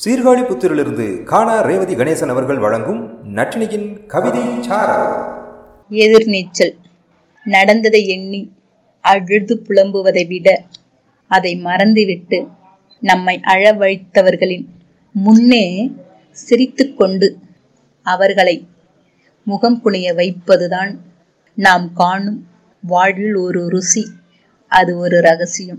சீர்காழி புத்திரிலிருந்து காணா ரேவதி கணேசன் அவர்கள் வழங்கும் நட்டினியின் கவிதை எதிர்நீச்சல் நடந்ததை எண்ணி அழுது புலம்புவதை விட அதை மறந்துவிட்டு நம்மை அழவழித்தவர்களின் முன்னே முன்னே சிரித்துக்கொண்டு அவர்களை முகம் குனிய வைப்பதுதான் நாம் காணும் வாழ்வில் ஒரு ருசி அது ஒரு ரகசியம்.